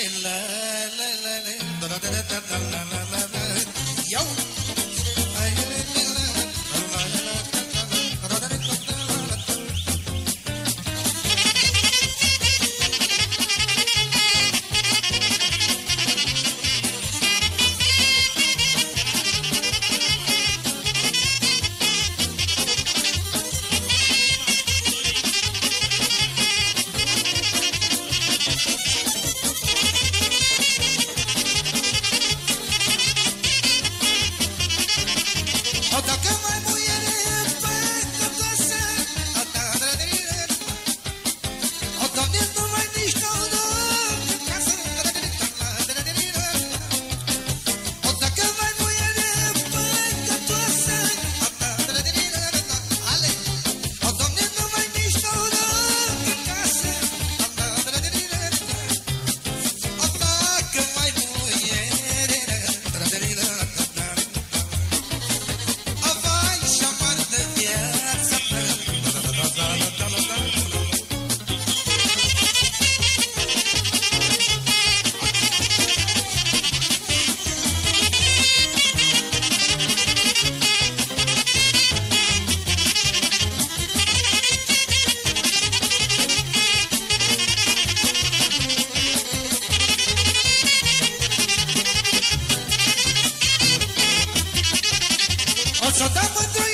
இல்ல Hasta que me da da da